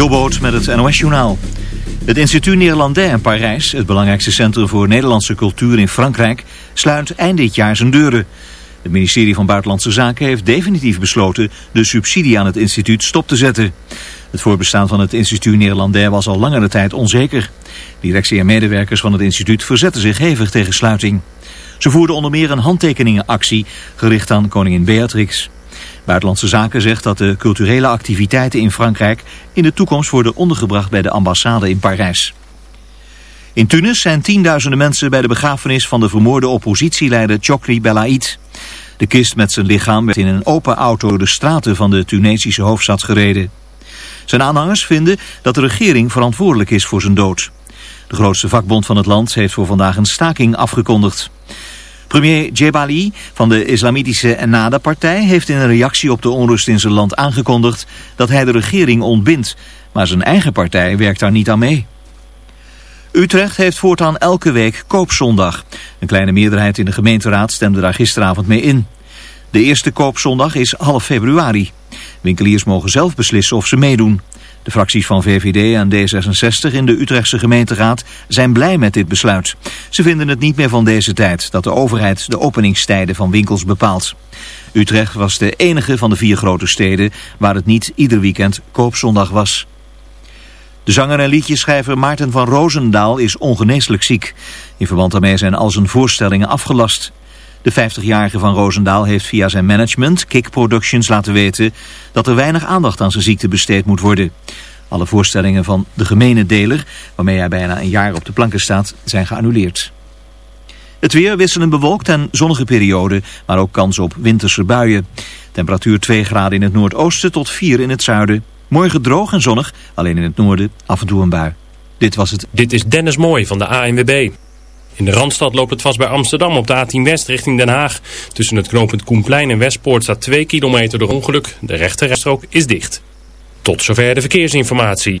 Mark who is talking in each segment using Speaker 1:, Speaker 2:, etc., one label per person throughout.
Speaker 1: Jobboot met het NOS-journaal. Het instituut Néerlandais in Parijs, het belangrijkste centrum voor Nederlandse cultuur in Frankrijk, sluit eind dit jaar zijn deuren. Het ministerie van Buitenlandse Zaken heeft definitief besloten de subsidie aan het instituut stop te zetten. Het voorbestaan van het instituut Néerlandais was al langere tijd onzeker. Directie en medewerkers van het instituut verzetten zich hevig tegen sluiting. Ze voerden onder meer een handtekeningenactie gericht aan koningin Beatrix. Buitenlandse Zaken zegt dat de culturele activiteiten in Frankrijk in de toekomst worden ondergebracht bij de ambassade in Parijs. In Tunis zijn tienduizenden mensen bij de begrafenis van de vermoorde oppositieleider Chokri Belaid. De kist met zijn lichaam werd in een open auto de straten van de Tunesische hoofdstad gereden. Zijn aanhangers vinden dat de regering verantwoordelijk is voor zijn dood. De grootste vakbond van het land heeft voor vandaag een staking afgekondigd. Premier Jebali van de islamitische Ennahda-partij heeft in een reactie op de onrust in zijn land aangekondigd dat hij de regering ontbindt. Maar zijn eigen partij werkt daar niet aan mee. Utrecht heeft voortaan elke week koopzondag. Een kleine meerderheid in de gemeenteraad stemde daar gisteravond mee in. De eerste koopzondag is half februari. Winkeliers mogen zelf beslissen of ze meedoen. De fracties van VVD en D66 in de Utrechtse gemeenteraad zijn blij met dit besluit. Ze vinden het niet meer van deze tijd dat de overheid de openingstijden van winkels bepaalt. Utrecht was de enige van de vier grote steden waar het niet ieder weekend koopzondag was. De zanger en liedjeschrijver Maarten van Roosendaal is ongeneeslijk ziek. In verband daarmee zijn al zijn voorstellingen afgelast. De 50-jarige van Roosendaal heeft via zijn management, Kick Productions, laten weten dat er weinig aandacht aan zijn ziekte besteed moet worden. Alle voorstellingen van De Gemene Deler, waarmee hij bijna een jaar op de planken staat, zijn geannuleerd. Het weer wisselend bewolkt en zonnige periode, maar ook kans op winterse buien. Temperatuur 2 graden in het noordoosten tot 4 in het zuiden. Morgen droog en zonnig, alleen in het noorden af en toe een bui. Dit was het.
Speaker 2: Dit is Dennis Mooi van de ANWB. In de Randstad loopt het vast bij Amsterdam op de A10 West richting Den Haag. Tussen het knooppunt Koenplein en Westpoort staat 2 kilometer door ongeluk. De rechterrijstrook is dicht. Tot zover de verkeersinformatie.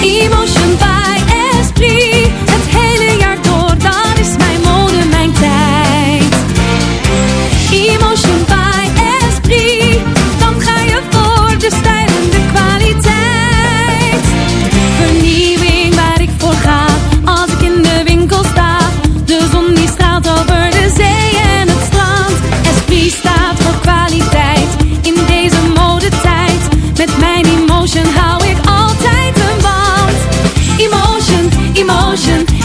Speaker 3: Emotion by Esprit.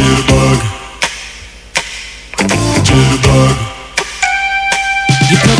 Speaker 4: Jitterbug. Jitterbug.
Speaker 5: You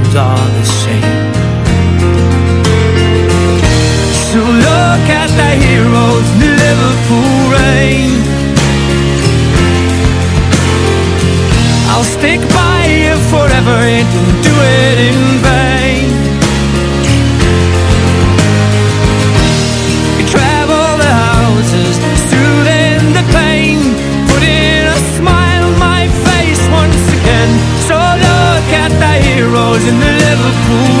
Speaker 6: look the heroes in the Liverpool rain. I'll stick by you forever and do it in vain. You travel the houses, soothing the pain, putting a smile on my face once again. So look at the heroes in the Liverpool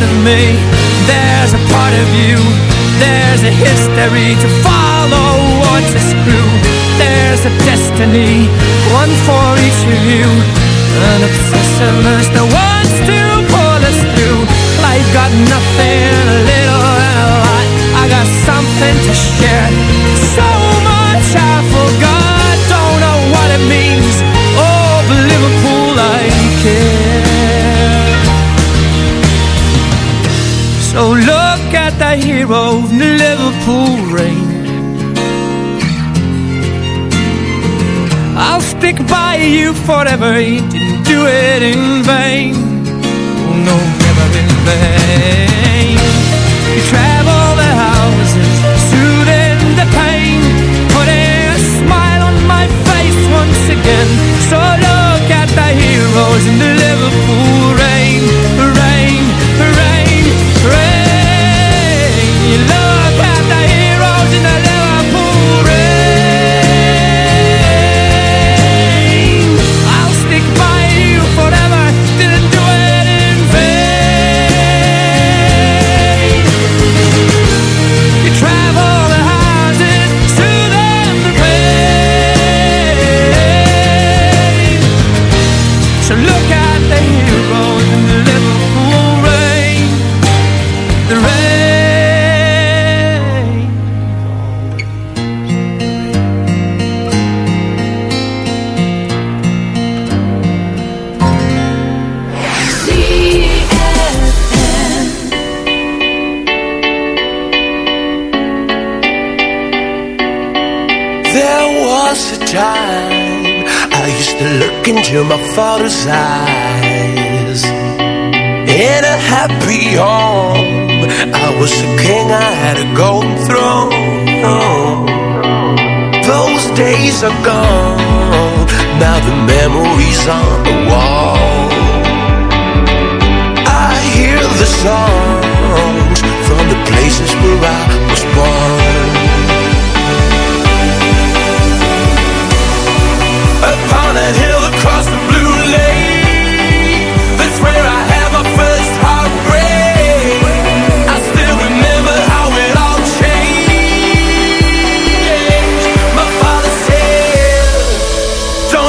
Speaker 6: Part of me, there's a part of you, there's a history to follow or to screw. There's a destiny, one for each of you, an obsessiveness that wants to pull us through. Life got nothing, a little and a lot. I got something to share. So much I forgot, don't know what it means. Oh, look at that hero in the Liverpool rain. I'll stick by you forever. He didn't do it in vain. Oh, no, never in vain.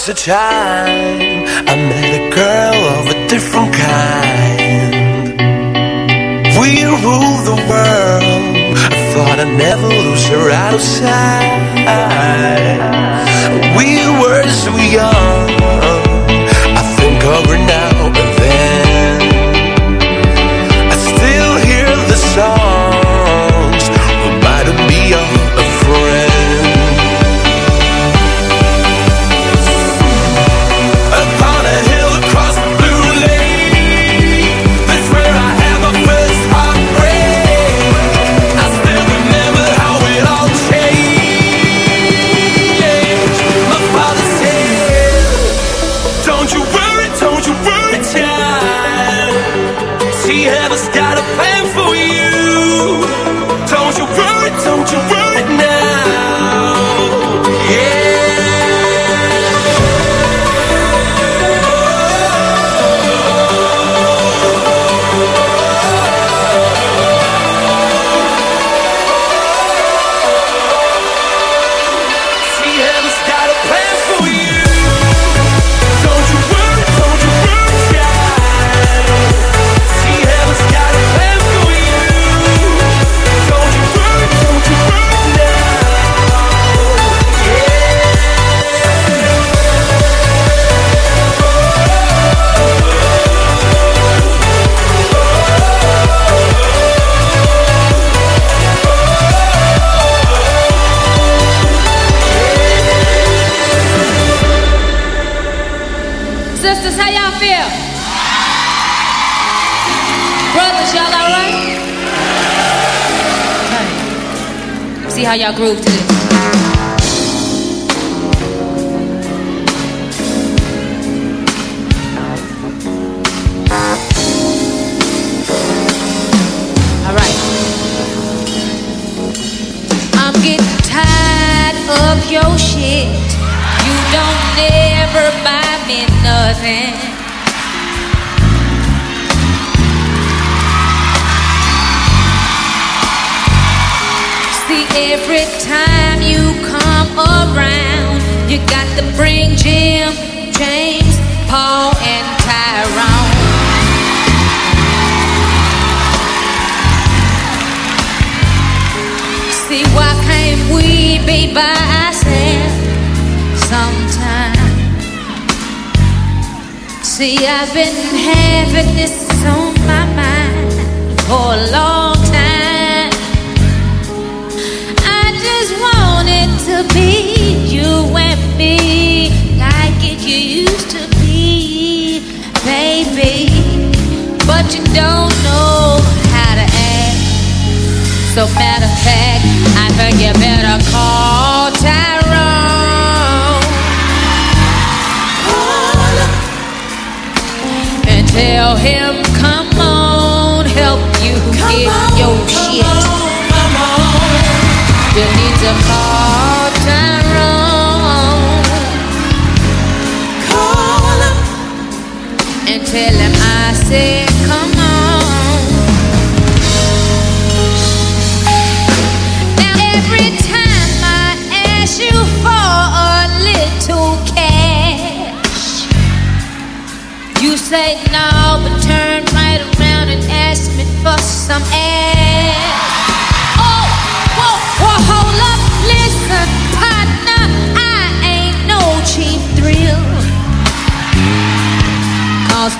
Speaker 7: was a time I met a girl of a different kind. We ruled the world. I thought I'd never lose her outside We were so young. I think of her now.
Speaker 3: groove to
Speaker 8: the tell him I said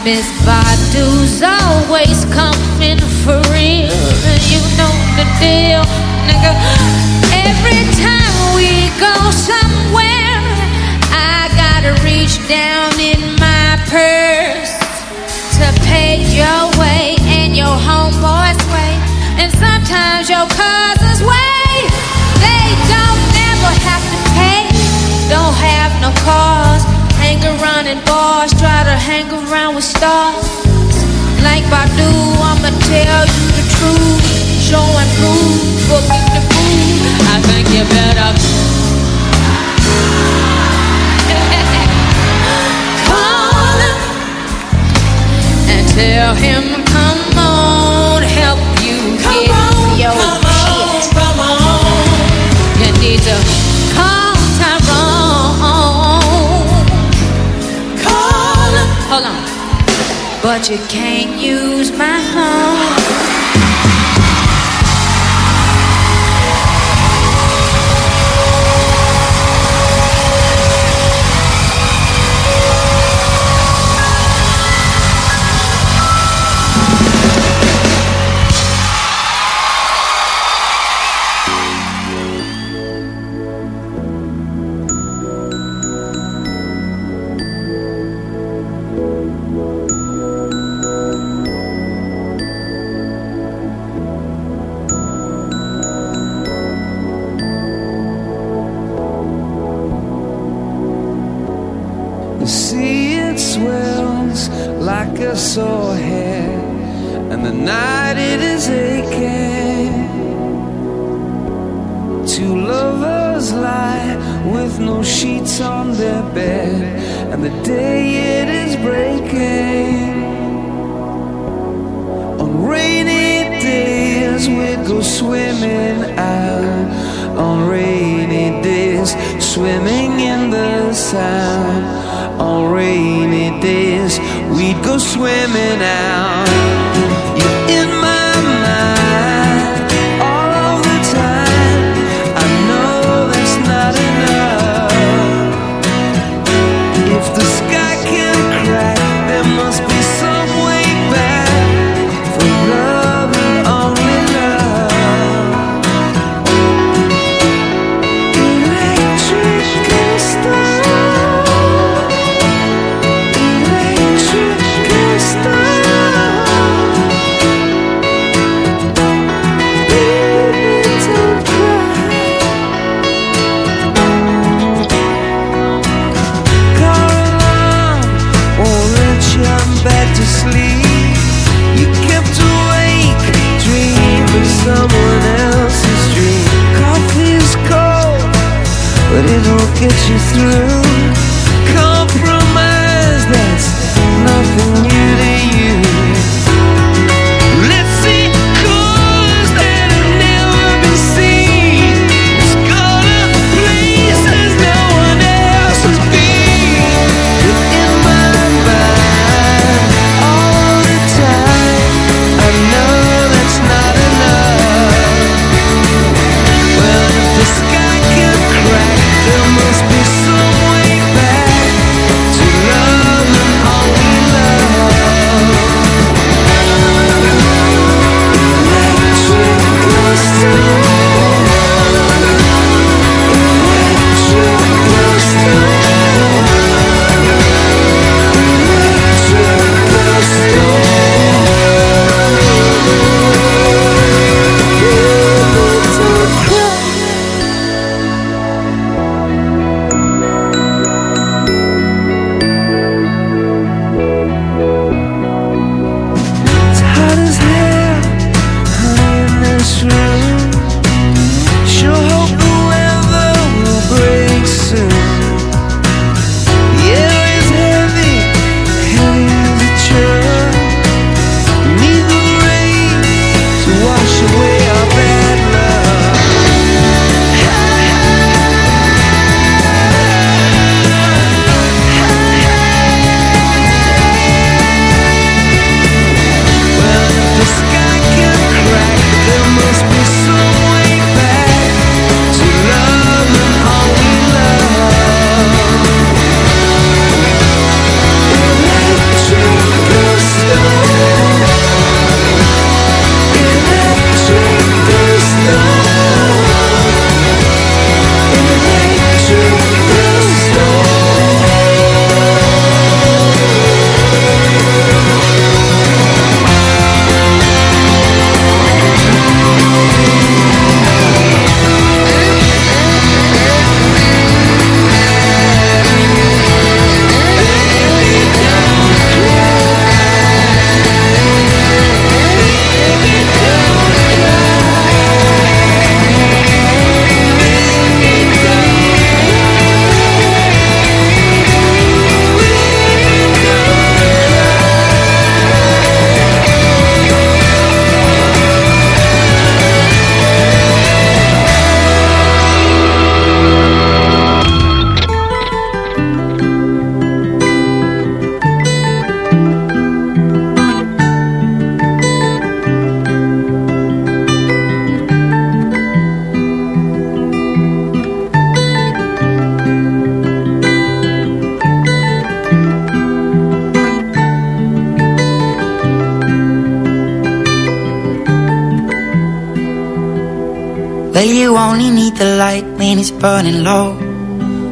Speaker 8: Miss Badu's always coming for real. You know the deal, nigga. Every time we go somewhere, I gotta reach down in my purse to pay your way and your homeboy's way, and sometimes your cousin's way. They don't never have to pay, don't have no car hang around in bars, try to hang around with stars. Like Badu, I'ma tell you the truth. Show and prove, book the food. I think you better. Call him and tell him you, can't use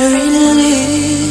Speaker 9: Her cherry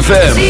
Speaker 10: ZFM.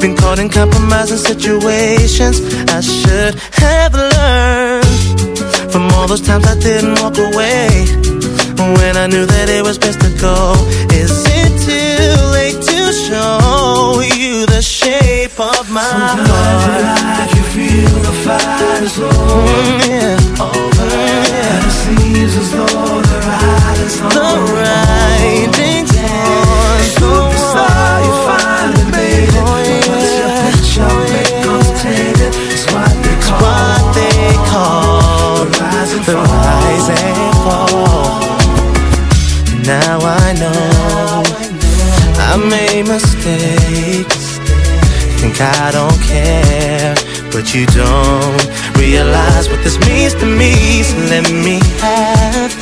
Speaker 11: Been caught in compromising situations I should have learned From all those times I didn't walk away When I knew that it was best to go Is it too late to show you the shape of my
Speaker 12: Sometimes
Speaker 11: heart?
Speaker 12: in life you feel the fight is over,
Speaker 11: Mm, yeah.
Speaker 12: over, and it seems as though the writing's on
Speaker 11: The writing's
Speaker 12: call the rise and
Speaker 11: the
Speaker 12: fall.
Speaker 11: rise and fall. Now I know I made mistakes. Think I don't care, but you don't realize what this means to me. So let me have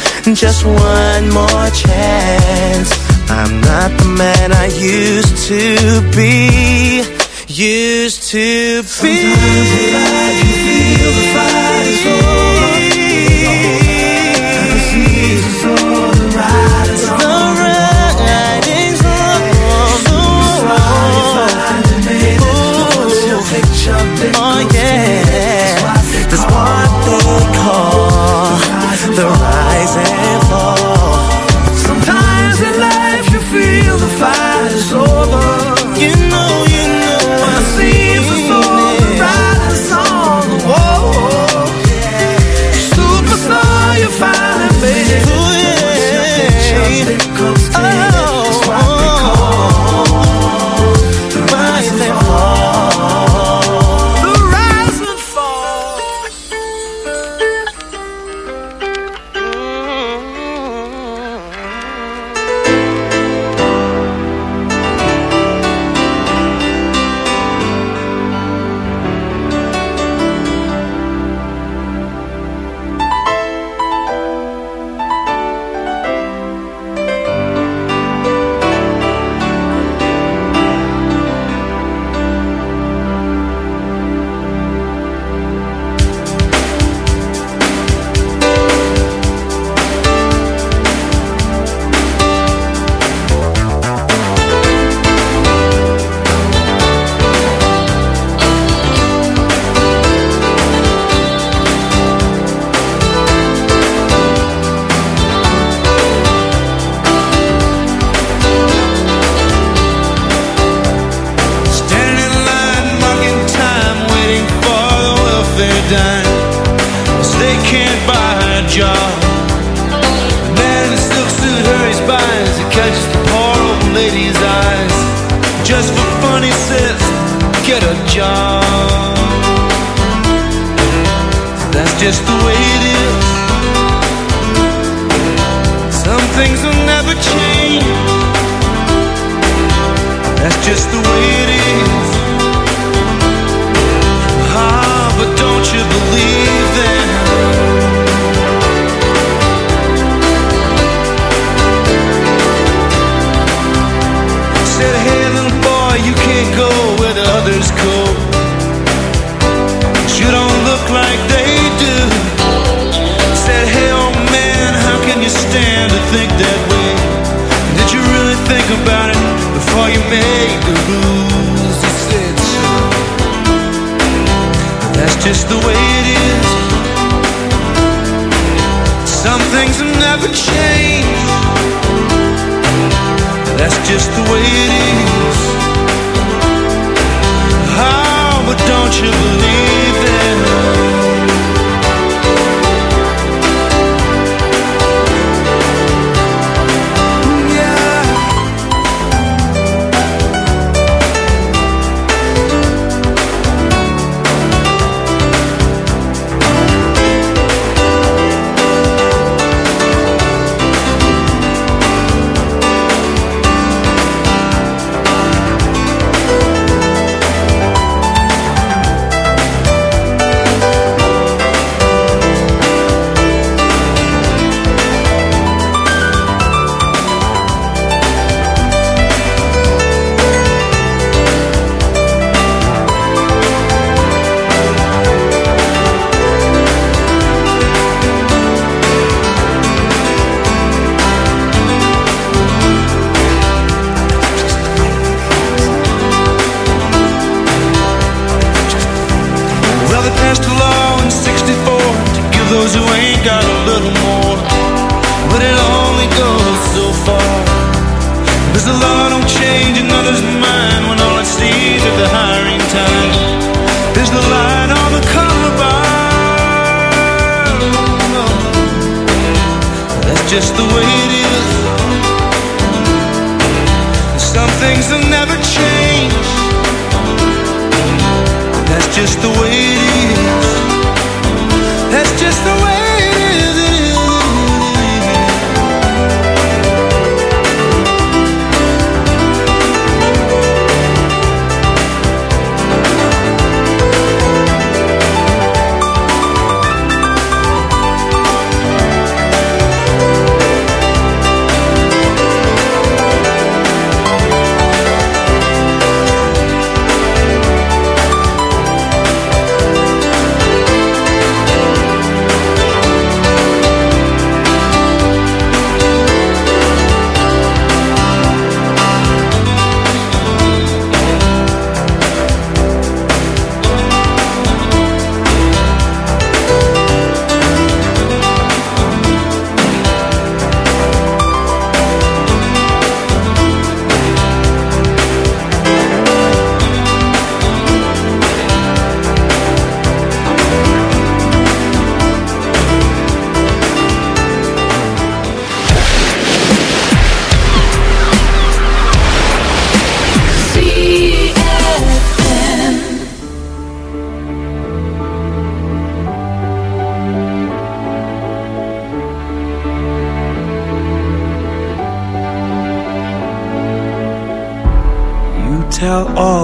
Speaker 11: just one more chance. I'm not the man I used to be. Used to be.
Speaker 12: Sometimes you feel the fight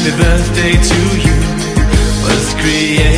Speaker 12: Happy birthday to you. Was created